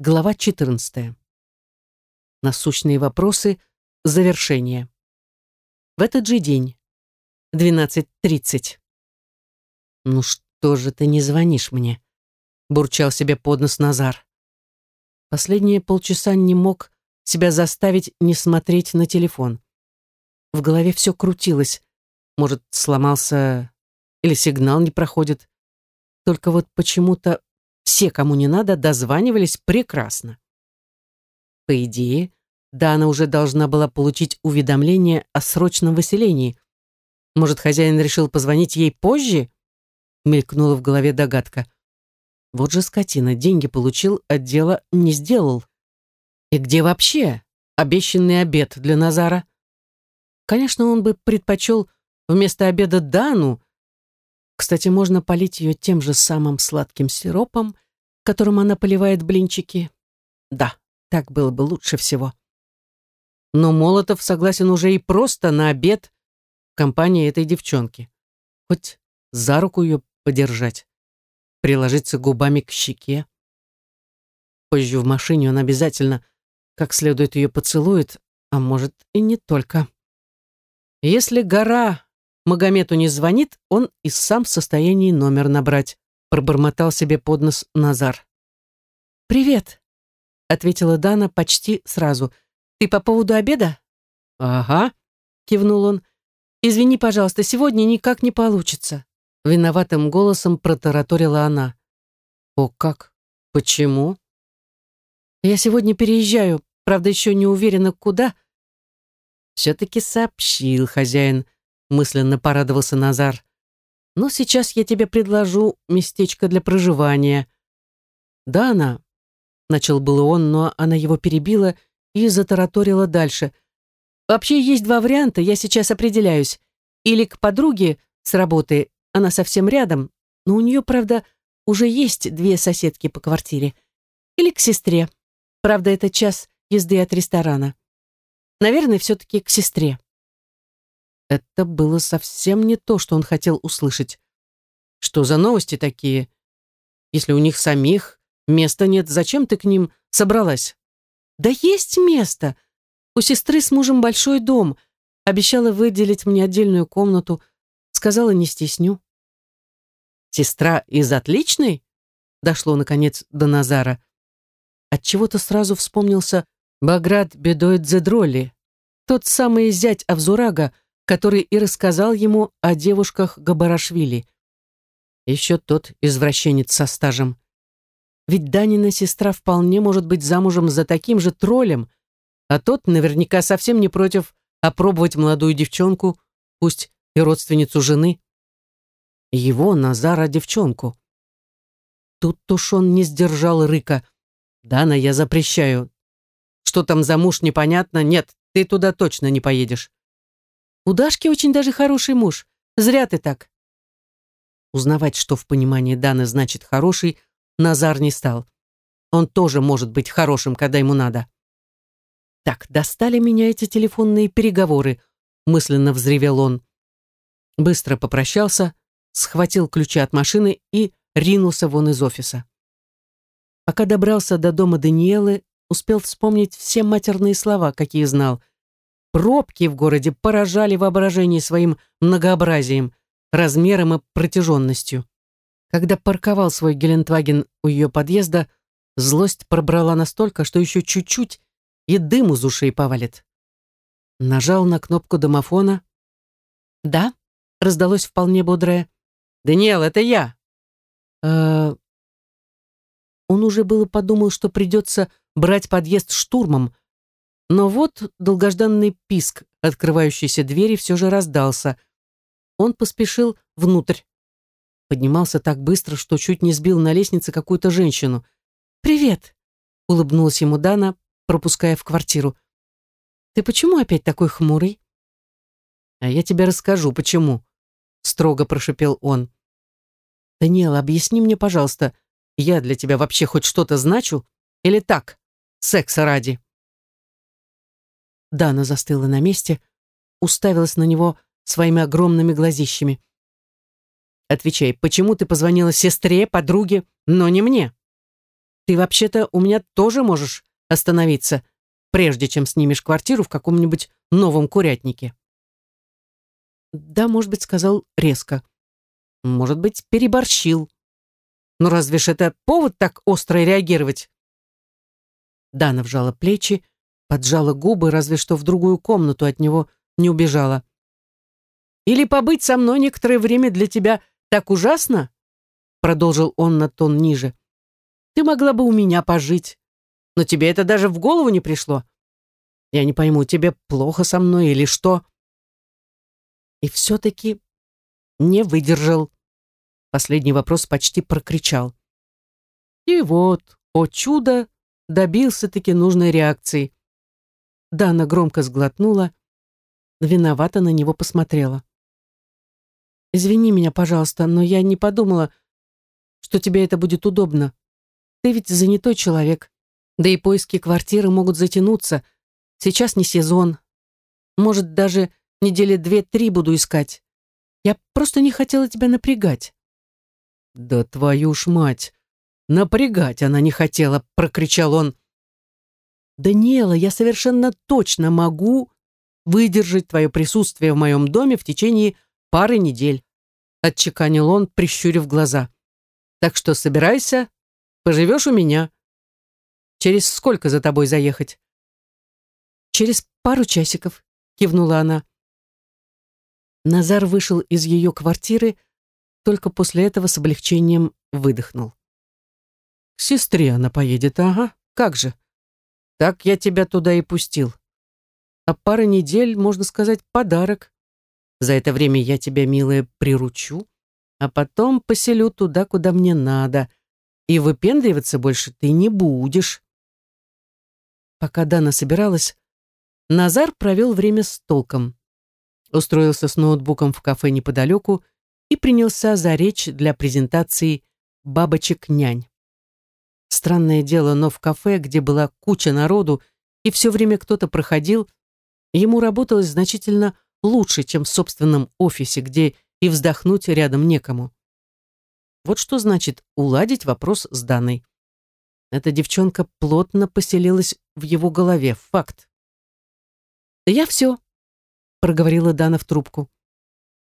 Глава 14. Насущные вопросы. Завершение. В этот же день. 12.30. «Ну что же ты не звонишь мне?» Бурчал себе под нос Назар. Последние полчаса не мог себя заставить не смотреть на телефон. В голове все крутилось. Может, сломался или сигнал не проходит. Только вот почему-то все, кому не надо, дозванивались прекрасно. По идее, Дана уже должна была получить уведомление о срочном выселении. Может, хозяин решил позвонить ей позже? Мелькнула в голове догадка. Вот же скотина, деньги получил, а дело не сделал. И где вообще обещанный обед для Назара? Конечно, он бы предпочел вместо обеда Дану, кстати, можно полить ее тем же самым сладким сиропом, которым она поливает блинчики. Да, так было бы лучше всего. Но Молотов согласен уже и просто на обед в компании этой девчонки. Хоть за руку ее подержать, приложиться губами к щеке. Позже в машине он обязательно как следует ее поцелует, а может и не только. Если гора Магомету не звонит, он и сам в состоянии номер набрать. Пробормотал себе под нос Назар. «Привет», — ответила Дана почти сразу. «Ты по поводу обеда?» «Ага», — кивнул он. «Извини, пожалуйста, сегодня никак не получится». Виноватым голосом протараторила она. «О как? Почему?» «Я сегодня переезжаю, правда, еще не уверена, куда». «Все-таки сообщил хозяин», мысленно порадовался Назар. Но сейчас я тебе предложу местечко для проживания. Да, она, начал было он, но она его перебила и затараторила дальше. Вообще есть два варианта, я сейчас определяюсь. Или к подруге с работы, она совсем рядом, но у нее, правда, уже есть две соседки по квартире. Или к сестре. Правда, это час езды от ресторана. Наверное, все-таки к сестре. Это было совсем не то, что он хотел услышать. Что за новости такие? Если у них самих места нет, зачем ты к ним собралась? Да есть место. У сестры с мужем большой дом. Обещала выделить мне отдельную комнату. Сказала, не стесню. Сестра из отличной? Дошло, наконец, до Назара. Отчего-то сразу вспомнился Баграт Бедоид тот самый зять Авзурага, который и рассказал ему о девушках Габарашвили. Еще тот извращенец со стажем. Ведь Данина сестра вполне может быть замужем за таким же троллем, а тот наверняка совсем не против опробовать молодую девчонку, пусть и родственницу жены. Его, Назара, девчонку. Тут Тушон не сдержал рыка. «Дана, я запрещаю. Что там за муж, непонятно. Нет, ты туда точно не поедешь. У Дашки очень даже хороший муж. Зря ты так. Узнавать, что в понимании Даны значит «хороший», Назар не стал. Он тоже может быть хорошим, когда ему надо. «Так, достали меня эти телефонные переговоры», мысленно взревел он. Быстро попрощался, схватил ключи от машины и ринулся вон из офиса. Пока добрался до дома Даниэлы, успел вспомнить все матерные слова, какие знал — Пробки в городе поражали воображение своим многообразием, размером и протяженностью. Когда парковал свой Гелендваген у ее подъезда, злость пробрала настолько, что еще чуть-чуть и дым из ушей повалит. Нажал на кнопку домофона. «Да?» — раздалось вполне бодрое. «Даниэл, это я!» э Он уже было подумал, что придется брать подъезд штурмом, но вот долгожданный писк открывающейся двери все же раздался. Он поспешил внутрь. Поднимался так быстро, что чуть не сбил на лестнице какую-то женщину. «Привет!» — улыбнулась ему Дана, пропуская в квартиру. «Ты почему опять такой хмурый?» «А я тебе расскажу, почему», — строго прошипел он. «Даниэл, объясни мне, пожалуйста, я для тебя вообще хоть что-то значу? Или так, секса ради?» Дана застыла на месте, уставилась на него своими огромными глазищами. «Отвечай, почему ты позвонила сестре, подруге, но не мне?» Ты вообще-то у меня тоже можешь остановиться, прежде чем снимешь квартиру в каком-нибудь новом курятнике. Да, может быть, сказал резко. Может быть, переборщил. Но разве ж это повод так остро реагировать? Дана вжала плечи, поджала губы, разве что в другую комнату от него не убежала. «Или побыть со мной некоторое время для тебя так ужасно?» Продолжил он на тон ниже. «Ты могла бы у меня пожить, но тебе это даже в голову не пришло. Я не пойму, тебе плохо со мной или что?» И все-таки не выдержал. Последний вопрос почти прокричал. И вот, о чудо, добился-таки нужной реакции. Дана громко сглотнула, виновато на него посмотрела. «Извини меня, пожалуйста, но я не подумала, что тебе это будет удобно. Ты ведь занятой человек, да и поиски квартиры могут затянуться. Сейчас не сезон. Может, даже недели две-три буду искать. Я просто не хотела тебя напрягать». «Да твою ж мать! Напрягать она не хотела!» — прокричал он. «Даниэла, я совершенно точно могу выдержать твое присутствие в моем доме в течение пары недель», — отчеканил он, прищурив глаза. «Так что собирайся, поживешь у меня. Через сколько за тобой заехать?» «Через пару часиков», — кивнула она. Назар вышел из ее квартиры, только после этого с облегчением выдохнул. «К сестре она поедет, ага, как же. Так я тебя туда и пустил. А пара недель, можно сказать, подарок. За это время я тебя, милая, приручу, а потом поселю туда, куда мне надо, и выпендриваться больше ты не будешь». Пока Дана собиралась, Назар провел время с толком. Устроился с ноутбуком в кафе неподалеку и принялся за речь для презентации «Бабочек-нянь». Странное дело, но в кафе, где была куча народу, и все время кто-то проходил, ему работалось значительно лучше, чем в собственном офисе, где и вздохнуть рядом некому. Вот что значит уладить вопрос с Даной. Эта девчонка плотно поселилась в его голове, факт. «Я все», — проговорила Дана в трубку.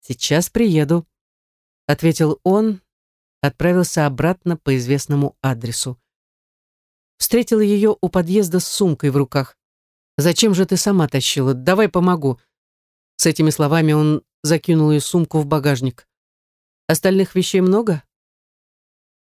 «Сейчас приеду», — ответил он, отправился обратно по известному адресу. Встретил ее у подъезда с сумкой в руках. «Зачем же ты сама тащила? Давай помогу». С этими словами он закинул ее сумку в багажник. «Остальных вещей много?»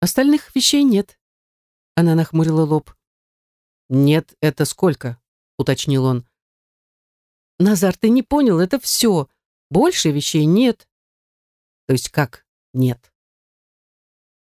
«Остальных вещей нет», — она нахмурила лоб. «Нет, это сколько?» — уточнил он. «Назар, ты не понял, это все. Больше вещей нет». «То есть как нет?»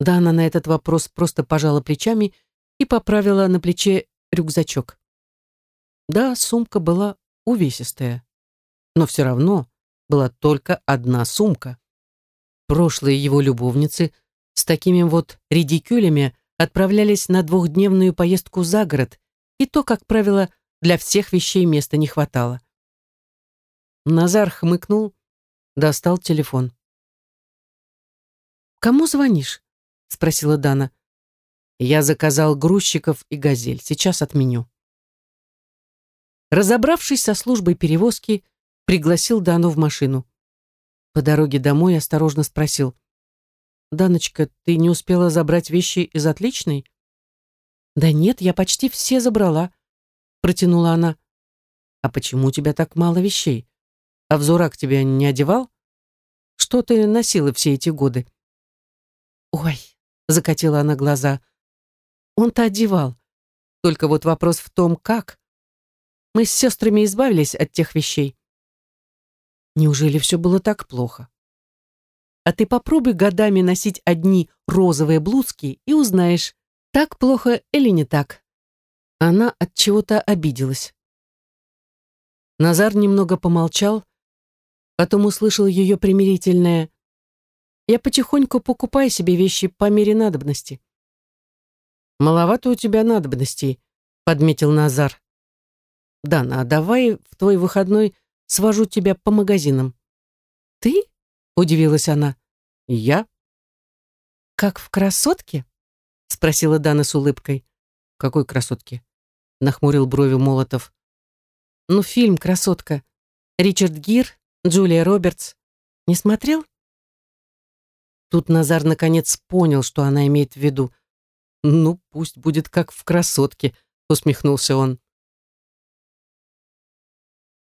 Дана на этот вопрос просто пожала плечами и поправила на плече рюкзачок. Да, сумка была увесистая, но все равно была только одна сумка. Прошлые его любовницы с такими вот редикюлями отправлялись на двухдневную поездку за город, и то, как правило, для всех вещей места не хватало. Назар хмыкнул, достал телефон. «Кому звонишь?» — спросила Дана. «Я заказал грузчиков и газель. Сейчас отменю». Разобравшись со службой перевозки, пригласил Дану в машину. По дороге домой осторожно спросил. «Даночка, ты не успела забрать вещи из отличной?» «Да нет, я почти все забрала», — протянула она. «А почему у тебя так мало вещей? А взорак тебя не одевал? Что ты носила все эти годы? Ой, закатила она глаза. Он-то одевал. Только вот вопрос в том, как. Мы с сестрами избавились от тех вещей. Неужели все было так плохо? А ты попробуй годами носить одни розовые блузки и узнаешь, так плохо или не так. Она от чего-то обиделась. Назар немного помолчал, Потом услышал ее примирительное «Я потихоньку покупаю себе вещи по мере надобности». «Маловато у тебя надобностей», — подметил Назар. «Дана, а давай в твой выходной свожу тебя по магазинам». «Ты?» — удивилась она. «Я?» «Как в красотке?» спросила Дана с улыбкой. «Какой красотки?» — нахмурил брови Молотов. «Ну, фильм «Красотка». Ричард Гир, Джулия Робертс. Не смотрел?» Тут Назар наконец понял, что она имеет в виду. «Ну, пусть будет как в «Красотке», — усмехнулся он.